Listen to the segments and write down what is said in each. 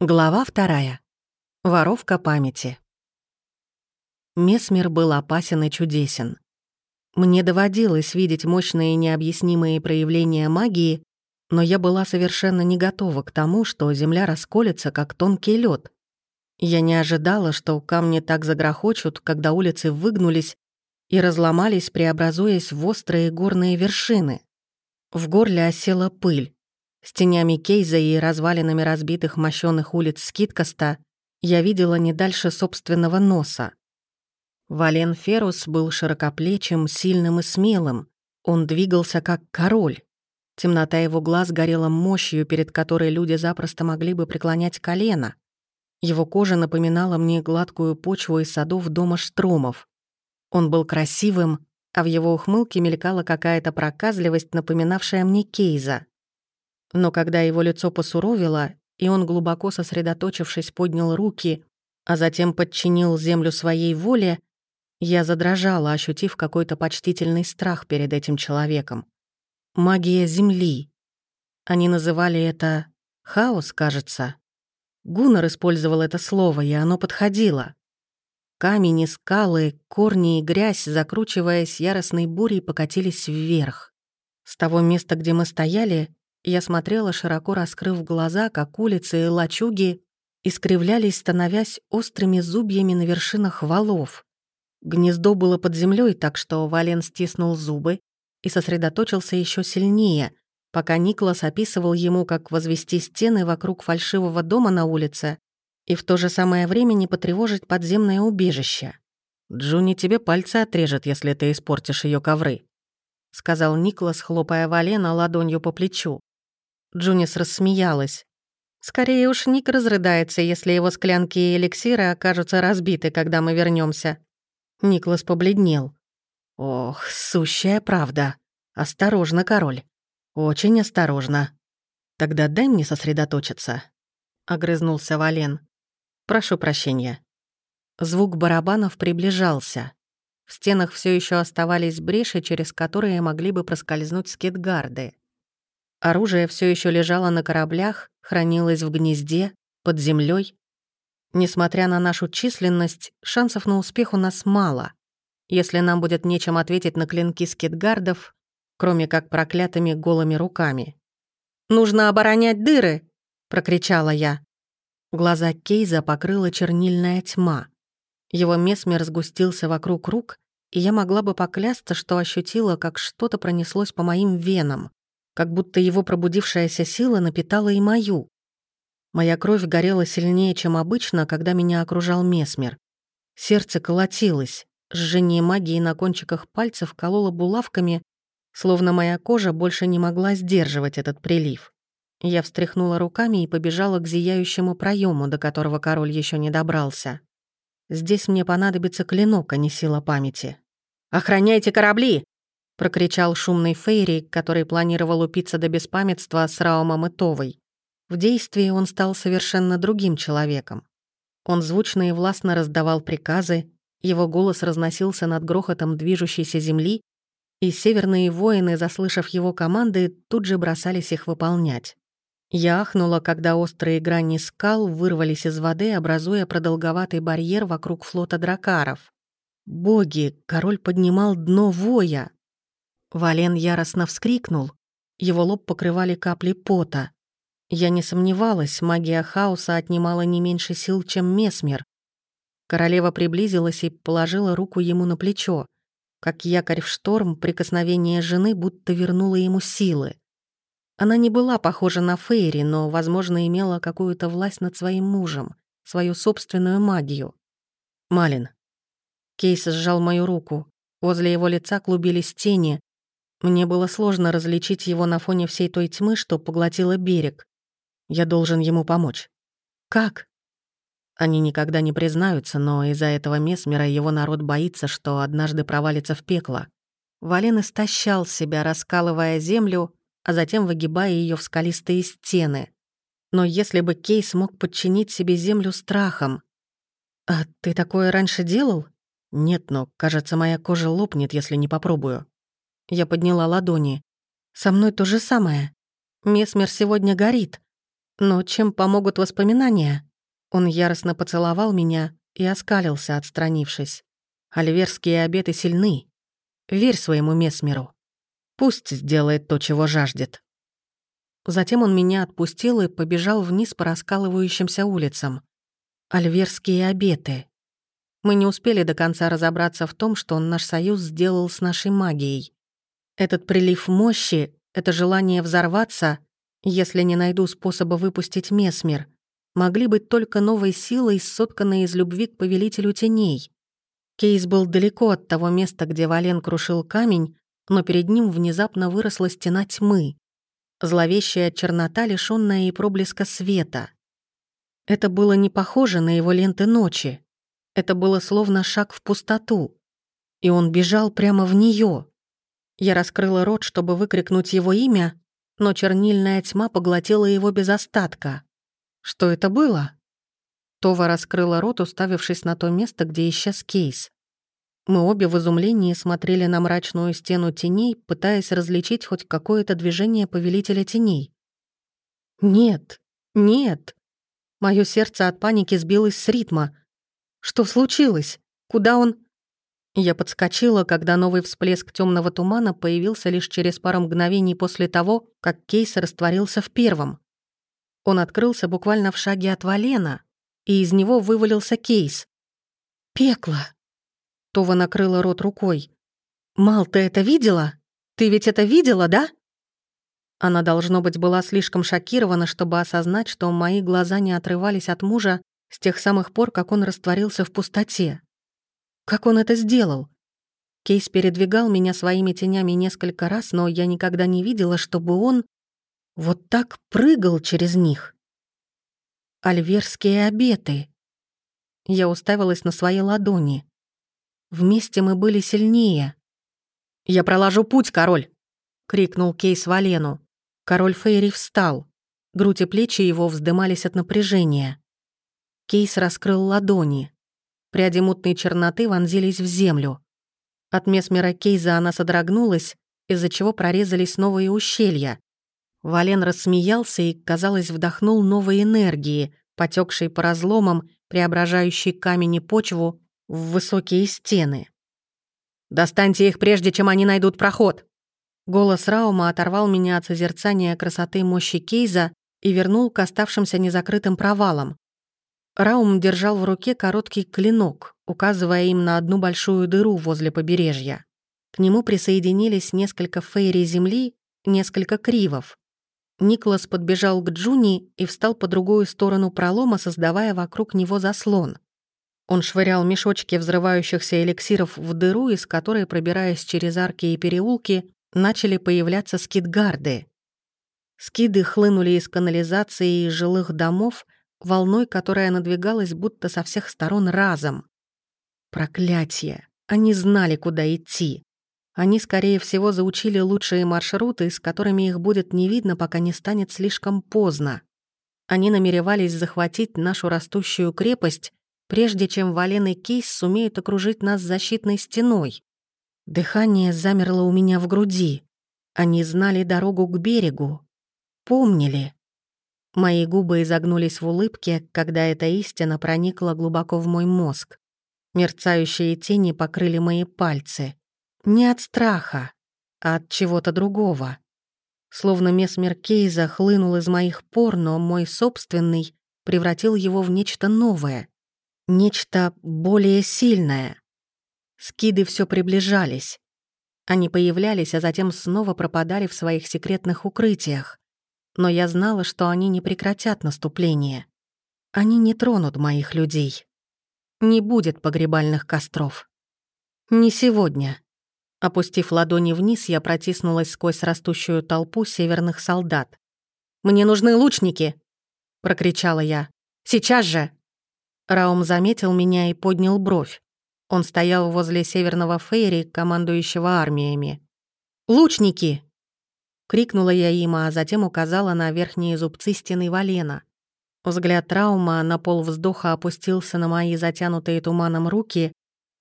Глава вторая. Воровка памяти. Месмер был опасен и чудесен. Мне доводилось видеть мощные необъяснимые проявления магии, но я была совершенно не готова к тому, что земля расколется, как тонкий лед. Я не ожидала, что камни так загрохочут, когда улицы выгнулись и разломались, преобразуясь в острые горные вершины. В горле осела пыль. С тенями Кейза и развалинами разбитых мощёных улиц Скидкоста я видела не дальше собственного носа. Вален Ферус был широкоплечим, сильным и смелым. Он двигался как король. Темнота его глаз горела мощью, перед которой люди запросто могли бы преклонять колено. Его кожа напоминала мне гладкую почву из садов дома Штромов. Он был красивым, а в его ухмылке мелькала какая-то проказливость, напоминавшая мне Кейза. Но когда его лицо посуровило, и он, глубоко сосредоточившись, поднял руки, а затем подчинил землю своей воле, я задрожала, ощутив какой-то почтительный страх перед этим человеком. Магия Земли. Они называли это «хаос», кажется. Гуннер использовал это слово, и оно подходило. Камень скалы, корни и грязь, закручиваясь яростной бурей, покатились вверх. С того места, где мы стояли, я смотрела, широко раскрыв глаза, как улицы и лачуги искривлялись, становясь острыми зубьями на вершинах валов. Гнездо было под землей, так что Вален стиснул зубы и сосредоточился еще сильнее, пока Никлас описывал ему, как возвести стены вокруг фальшивого дома на улице и в то же самое время не потревожить подземное убежище. «Джуни тебе пальцы отрежет, если ты испортишь ее ковры», — сказал Никлас, хлопая Валена ладонью по плечу. Джунис рассмеялась. «Скорее уж Ник разрыдается, если его склянки и эликсиры окажутся разбиты, когда мы вернемся. Никлас побледнел. «Ох, сущая правда. Осторожно, король. Очень осторожно. Тогда дай мне сосредоточиться», — огрызнулся Вален. «Прошу прощения». Звук барабанов приближался. В стенах все еще оставались бреши, через которые могли бы проскользнуть скетгарды. Оружие все еще лежало на кораблях, хранилось в гнезде, под землей. Несмотря на нашу численность, шансов на успех у нас мало. Если нам будет нечем ответить на клинки скитгардов, кроме как проклятыми голыми руками. «Нужно оборонять дыры!» — прокричала я. Глаза Кейза покрыла чернильная тьма. Его месмер сгустился вокруг рук, и я могла бы поклясться, что ощутила, как что-то пронеслось по моим венам как будто его пробудившаяся сила напитала и мою. Моя кровь горела сильнее, чем обычно, когда меня окружал месмер. Сердце колотилось, жжение магии на кончиках пальцев кололо булавками, словно моя кожа больше не могла сдерживать этот прилив. Я встряхнула руками и побежала к зияющему проему, до которого король еще не добрался. Здесь мне понадобится клинок, а не сила памяти. «Охраняйте корабли!» — прокричал шумный Фейри, который планировал упиться до беспамятства с Раумом и Товой. В действии он стал совершенно другим человеком. Он звучно и властно раздавал приказы, его голос разносился над грохотом движущейся земли, и северные воины, заслышав его команды, тут же бросались их выполнять. Я ахнула, когда острые грани скал вырвались из воды, образуя продолговатый барьер вокруг флота дракаров. Боги, король поднимал дно воя. Вален яростно вскрикнул. Его лоб покрывали капли пота. Я не сомневалась, магия хаоса отнимала не меньше сил, чем Месмер. Королева приблизилась и положила руку ему на плечо. Как якорь в шторм, прикосновение жены будто вернуло ему силы. Она не была похожа на Фейри, но, возможно, имела какую-то власть над своим мужем, свою собственную магию. «Малин». Кейс сжал мою руку. Возле его лица клубились тени, мне было сложно различить его на фоне всей той тьмы, что поглотила берег. Я должен ему помочь. Как? Они никогда не признаются, но из-за этого Месмера его народ боится, что однажды провалится в пекло. Вален истощал себя, раскалывая землю, а затем выгибая ее в скалистые стены. Но если бы Кейс мог подчинить себе землю страхом... «А ты такое раньше делал?» «Нет, но, кажется, моя кожа лопнет, если не попробую». Я подняла ладони. «Со мной то же самое. Месмер сегодня горит. Но чем помогут воспоминания? Он яростно поцеловал меня и оскалился, отстранившись. Альверские обеты сильны. Верь своему Месмеру. Пусть сделает то, чего жаждет. Затем он меня отпустил и побежал вниз по раскалывающимся улицам. Альверские обеты. Мы не успели до конца разобраться в том, что он наш союз сделал с нашей магией. Этот прилив мощи, это желание взорваться, если не найду способа выпустить Месмер, могли быть только новой силой, сотканной из любви к повелителю теней. Кейс был далеко от того места, где Вален крушил камень, но перед ним внезапно выросла стена тьмы. Зловещая чернота, лишённая и проблеска света. Это было не похоже на его ленты ночи. Это было словно шаг в пустоту. И он бежал прямо в неё. Я раскрыла рот, чтобы выкрикнуть его имя, но чернильная тьма поглотила его без остатка. Что это было? Това раскрыла рот, уставившись на то место, где исчез кейс. Мы обе в изумлении смотрели на мрачную стену теней, пытаясь различить хоть какое-то движение повелителя теней. «Нет, нет!» Моё сердце от паники сбилось с ритма. «Что случилось? Куда он...» Я подскочила, когда новый всплеск темного тумана появился лишь через пару мгновений после того, как кейс растворился в первом. Он открылся буквально в шаге от Валена, и из него вывалился кейс. «Пекло!» Това накрыла рот рукой. «Мал, ты это видела? Ты ведь это видела, да?» Она, должно быть, была слишком шокирована, чтобы осознать, что мои глаза не отрывались от мужа с тех самых пор, как он растворился в пустоте. Как он это сделал? Кейс передвигал меня своими тенями несколько раз, но я никогда не видела, чтобы он вот так прыгал через них. Альверские обеты. Я уставилась на свои ладони. Вместе мы были сильнее. «Я проложу путь, король!» — крикнул Кейс Валену. Король Фейри встал. Грудь и плечи его вздымались от напряжения. Кейс раскрыл ладони. Пряди мутной черноты вонзились в землю. От месмера Кейза она содрогнулась, из-за чего прорезались новые ущелья. Вален рассмеялся и, казалось, вдохнул новой энергии, потекшей по разломам, преображающей камень и почву в высокие стены. «Достаньте их, прежде чем они найдут проход!» Голос Раума оторвал меня от созерцания красоты мощи Кейза и вернул к оставшимся незакрытым провалам. Раум держал в руке короткий клинок, указывая им на одну большую дыру возле побережья. К нему присоединились несколько фейри земли, несколько кривов. Никлас подбежал к Джуни и встал по другую сторону пролома, создавая вокруг него заслон. Он швырял мешочки взрывающихся эликсиров в дыру, из которой, пробираясь через арки и переулки, начали появляться скидгарды. Скиды хлынули из канализации и жилых домов, волной, которая надвигалась будто со всех сторон разом. Проклятие! Они знали, куда идти. Они, скорее всего, заучили лучшие маршруты, с которыми их будет не видно, пока не станет слишком поздно. Они намеревались захватить нашу растущую крепость прежде чем Вален и Кейс сумеют окружить нас защитной стеной. Дыхание замерло у меня в груди. Они знали дорогу к берегу. Помнили. Мои губы изогнулись в улыбке, когда эта истина проникла глубоко в мой мозг. Мерцающие тени покрыли мои пальцы. Не от страха, а от чего-то другого. Словно месмер Кейза хлынул из моих пор, но мой собственный превратил его в нечто новое — Нечто более сильное. Скиды все приближались. Они появлялись, а затем снова пропадали в своих секретных укрытиях. Но я знала, что они не прекратят наступление. Они не тронут моих людей. Не будет погребальных костров. Не сегодня. Опустив ладони вниз, я протиснулась сквозь растущую толпу северных солдат. «Мне нужны лучники!» — прокричала я. «Сейчас же!» Раум заметил меня и поднял бровь. Он стоял возле северного фейри, командующего армиями. «Лучники!» Крикнула я им, а затем указала на верхние зубцы стены Валена. Взгляд Раума на пол вздоха опустился на мои затянутые туманом руки,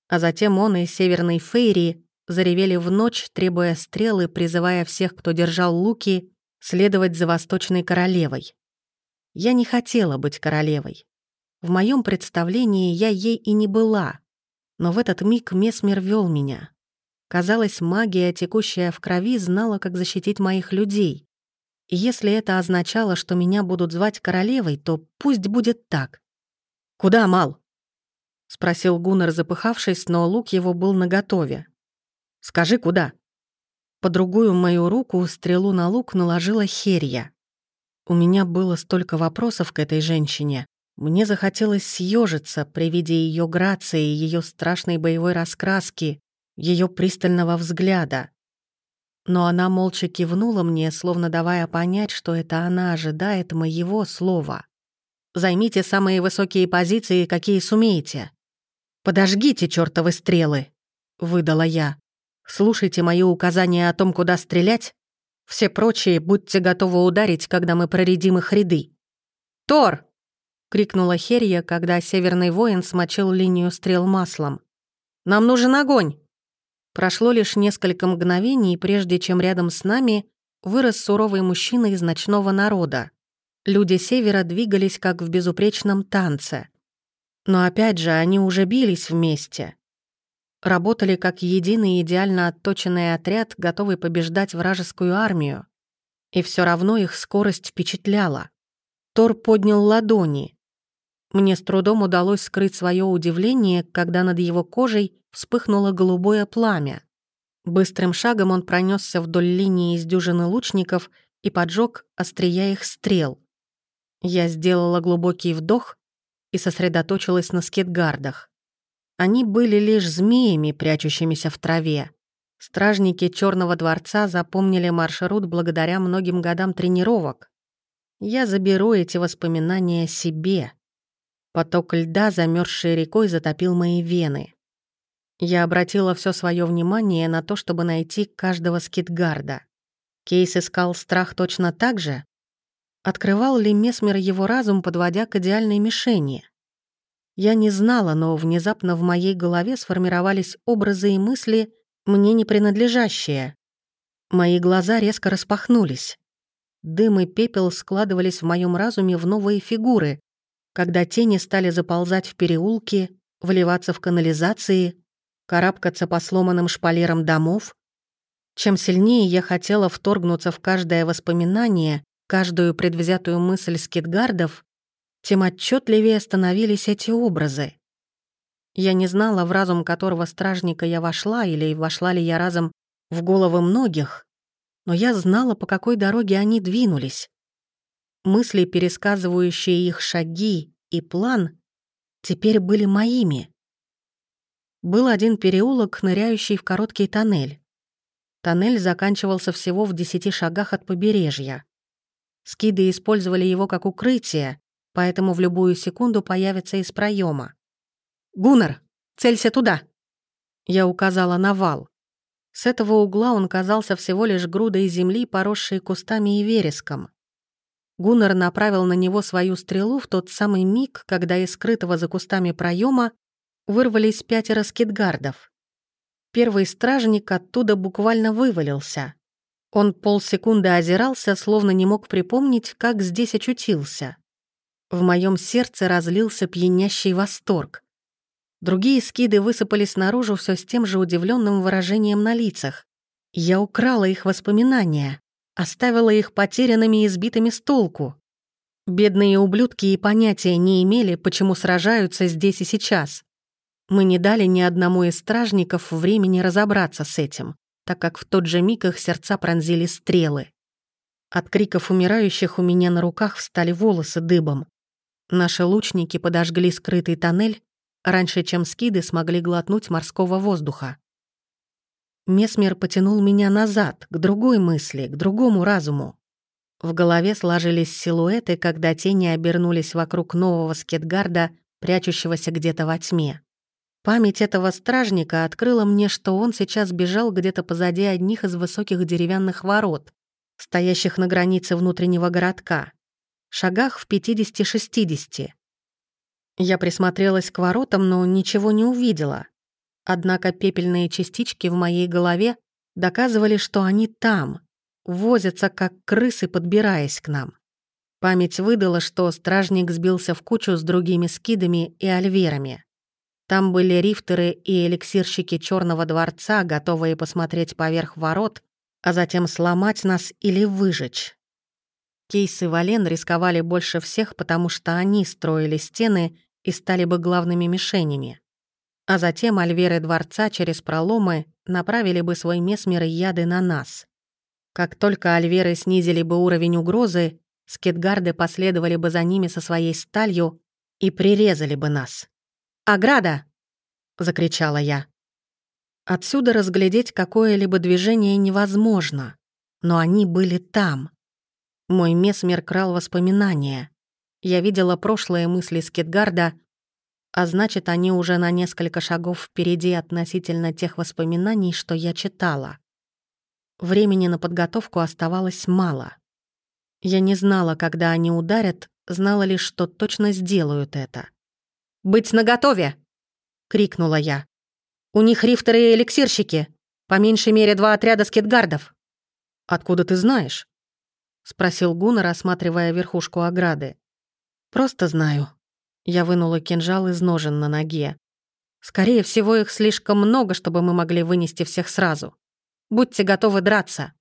а затем он и северный фейри заревели в ночь, требуя стрелы, призывая всех, кто держал луки, следовать за восточной королевой. Я не хотела быть королевой. В моем представлении я ей и не была. Но в этот миг Месмер вел меня. Казалось, магия, текущая в крови, знала, как защитить моих людей. И если это означало, что меня будут звать королевой, то пусть будет так. «Куда, Мал?» — спросил Гуннер, запыхавшись, но лук его был наготове. «Скажи, куда?» По другую мою руку стрелу на лук наложила Херья. У меня было столько вопросов к этой женщине. Мне захотелось съежиться при виде ее грации, ее страшной боевой раскраски, ее пристального взгляда. Но она молча кивнула мне, словно давая понять, что это она ожидает моего слова. «Займите самые высокие позиции, какие сумеете. Подожгите чертовы стрелы!» — выдала я. Слушайте мои указания о том, куда стрелять. Все прочие будьте готовы ударить, когда мы проредим их ряды. «Тор!» — крикнула Херия, когда северный воин смочил линию стрел маслом. «Нам нужен огонь!» Прошло лишь несколько мгновений, прежде чем рядом с нами вырос суровый мужчина из ночного народа. Люди севера двигались как в безупречном танце. Но опять же, они уже бились вместе работали как единый идеально отточенный отряд, готовый побеждать вражескую армию. И все равно их скорость впечатляла. Тор поднял ладони. Мне с трудом удалось скрыть свое удивление, когда над его кожей вспыхнуло голубое пламя. Быстрым шагом он пронесся вдоль линии из дюжины лучников и поджег острия их стрел. Я сделала глубокий вдох и сосредоточилась на скетгардах. Они были лишь змеями, прячущимися в траве. Стражники Черного дворца запомнили маршрут благодаря многим годам тренировок. Я заберу эти воспоминания себе. Поток льда, замерзший рекой, затопил мои вены. Я обратила все свое внимание на то, чтобы найти каждого скитгарда. Кейс искал страх точно так же? Открывал ли Месмер его разум, подводя к идеальной мишени? Я не знала, но внезапно в моей голове сформировались образы и мысли, мне не принадлежащие. Мои глаза резко распахнулись. Дым и пепел складывались в моем разуме в новые фигуры, когда тени стали заползать в переулки, вливаться в канализации, карабкаться по сломанным шпалерам домов. Чем сильнее я хотела вторгнуться в каждое воспоминание, каждую предвзятую мысль скитгардов, тем отчетливее становились эти образы. Я не знала, в разум которого стражника я вошла, или вошла ли я разом в головы многих, но я знала, по какой дороге они двинулись. Мысли, пересказывающие их шаги и план, теперь были моими. Был один переулок, ныряющий в короткий тоннель. Тоннель заканчивался всего в десяти шагах от побережья. Скиды использовали его как укрытие, поэтому в любую секунду появится из проема. «Гуннер, целься туда!» Я указала на вал. С этого угла он казался всего лишь грудой земли, поросшей кустами и вереском. Гуннер направил на него свою стрелу в тот самый миг, когда из скрытого за кустами проема вырвались пятеро скидгардов. Первый стражник оттуда буквально вывалился. Он полсекунды озирался, словно не мог припомнить, как здесь очутился. В моем сердце разлился пьянящий восторг. Другие скиды высыпались наружу все с тем же удивленным выражением на лицах. Я украла их воспоминания, оставила их потерянными и сбитыми с толку. Бедные ублюдки и понятия не имели, почему сражаются здесь и сейчас. Мы не дали ни одному из стражников времени разобраться с этим, так как в тот же миг их сердца пронзили стрелы. От криков умирающих у меня на руках встали волосы дыбом. Наши лучники подожгли скрытый тоннель раньше, чем скиды смогли глотнуть морского воздуха. Месмер потянул меня назад, к другой мысли, к другому разуму. В голове сложились силуэты, когда тени обернулись вокруг нового скетгарда, прячущегося где-то во тьме. Память этого стражника открыла мне, что он сейчас бежал где-то позади одних из высоких деревянных ворот, стоящих на границе внутреннего городка шагах в 50-60. Я присмотрелась к воротам, но ничего не увидела. Однако пепельные частички в моей голове доказывали, что они там, возятся как крысы, подбираясь к нам. Память выдала, что стражник сбился в кучу с другими скидами и альверами. Там были рифтеры и эликсирщики Черного дворца, готовые посмотреть поверх ворот, а затем сломать нас или выжечь. Кейс и Вален рисковали больше всех, потому что они строили стены и стали бы главными мишенями. А затем альверы дворца через проломы направили бы свой месмер и яды на нас. Как только альверы снизили бы уровень угрозы, скетгарды последовали бы за ними со своей сталью и прирезали бы нас. «Ограда!» — закричала я. Отсюда разглядеть какое-либо движение невозможно, но они были там. Мой месмер крал воспоминания. Я видела прошлые мысли Скетгарда, а значит, они уже на несколько шагов впереди относительно тех воспоминаний, что я читала. Времени на подготовку оставалось мало. Я не знала, когда они ударят, знала лишь, что точно сделают это. «Быть наготове!» — крикнула я. «У них рифтеры и эликсирщики. По меньшей мере два отряда скетгардов». «Откуда ты знаешь?» — спросил Гуна, рассматривая верхушку ограды. «Просто знаю». Я вынула кинжал из ножен на ноге. «Скорее всего, их слишком много, чтобы мы могли вынести всех сразу. Будьте готовы драться».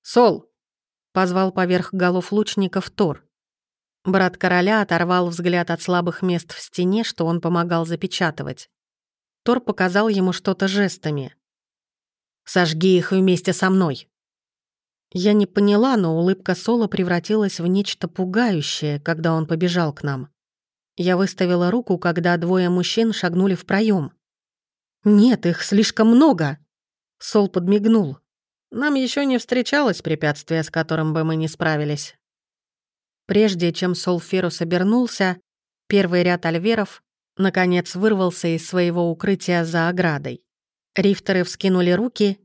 «Сол!» — позвал поверх голов лучников Тор. Брат короля оторвал взгляд от слабых мест в стене, что он помогал запечатывать. Тор показал ему что-то жестами. «Сожги их вместе со мной!» Я не поняла, но улыбка Соло превратилась в нечто пугающее, когда он побежал к нам. Я выставила руку, когда двое мужчин шагнули в проем. «Нет, их слишком много!» Сол подмигнул. «Нам еще не встречалось препятствие, с которым бы мы не справились. Прежде чем Солферус обернулся, первый ряд альверов наконец вырвался из своего укрытия за оградой. Рифтеры вскинули руки,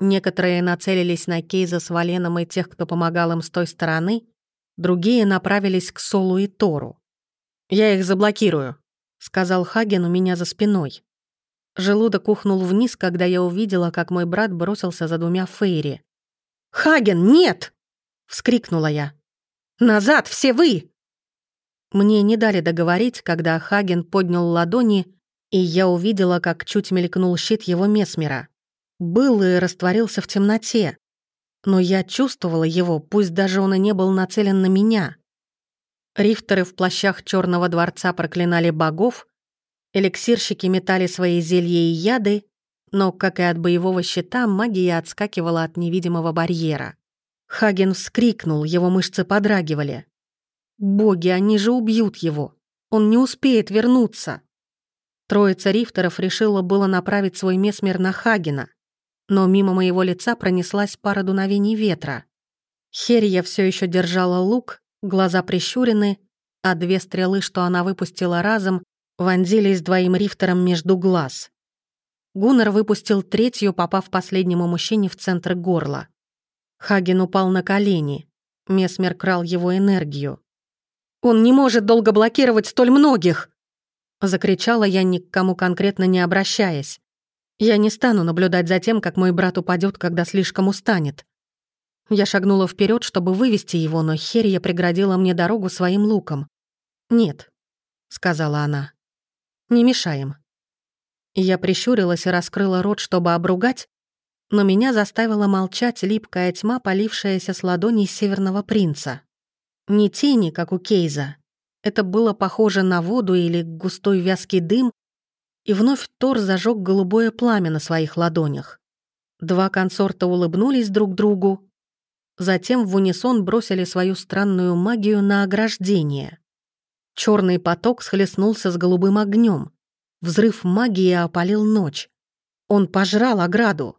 некоторые нацелились на Кейза с Валеном и тех, кто помогал им с той стороны, другие направились к Солу и Тору. «Я их заблокирую», — сказал Хаген у меня за спиной. Желудок ухнул вниз, когда я увидела, как мой брат бросился за двумя Фейри. «Хаген, нет!» — вскрикнула я. Назад, все вы!» Мне не дали договорить, когда Хаген поднял ладони, и я увидела, как чуть мелькнул щит его месмера. Был и растворился в темноте. Но я чувствовала его, пусть даже он и не был нацелен на меня. Рифтеры в плащах Черного дворца проклинали богов, эликсирщики метали свои зелья и яды, но, как и от боевого щита, магия отскакивала от невидимого барьера. Хаген вскрикнул, его мышцы подрагивали. «Боги, они же убьют его! Он не успеет вернуться!» Троица рифтеров решила было направить свой месмер на Хагена, но мимо моего лица пронеслась пара дуновений ветра. Херия все еще держала лук, глаза прищурены, а две стрелы, что она выпустила разом, вонзились двоим рифтерам между глаз. Гуннер выпустил третью, попав последнему мужчине в центр горла. Хаген упал на колени. Месмер крал его энергию. «Он не может долго блокировать столь многих!» Закричала я, ни к кому конкретно не обращаясь. Я не стану наблюдать за тем, как мой брат упадет, когда слишком устанет. Я шагнула вперед, чтобы вывести его, но Херия преградила мне дорогу своим луком. «Нет», — сказала она, — «не мешаем». Я прищурилась и раскрыла рот, чтобы обругать, но меня заставила молчать липкая тьма, полившаяся с ладоней северного принца. Не тени, как у Кейза. Это было похоже на воду или густой вязкий дым, и вновь Тор зажег голубое пламя на своих ладонях. Два консорта улыбнулись друг другу, затем в унисон бросили свою странную магию на ограждение. Черный поток схлестнулся с голубым огнем. Взрыв магии опалил ночь. Он пожрал ограду.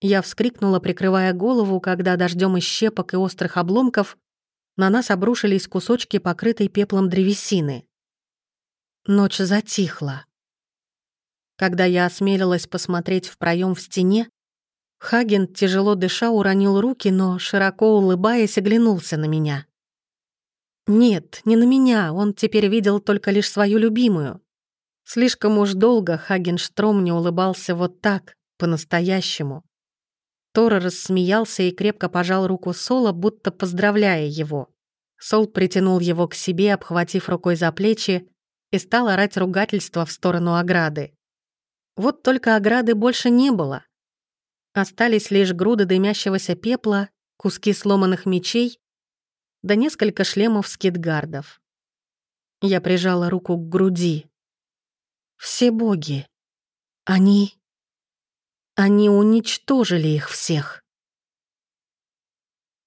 Я вскрикнула, прикрывая голову, когда дождем из щепок и острых обломков на нас обрушились кусочки, покрытой пеплом древесины. Ночь затихла. Когда я осмелилась посмотреть в проем в стене, Хаген, тяжело дыша, уронил руки, но, широко улыбаясь, оглянулся на меня. Нет, не на меня, он теперь видел только лишь свою любимую. Слишком уж долго Хагенштром не улыбался вот так, по-настоящему. Тора рассмеялся и крепко пожал руку Соло, будто поздравляя его. Сол притянул его к себе, обхватив рукой за плечи, и стал орать ругательство в сторону ограды. Вот только ограды больше не было. Остались лишь груды дымящегося пепла, куски сломанных мечей да несколько шлемов скидгардов. Я прижала руку к груди. Все боги. Они... Они уничтожили их всех.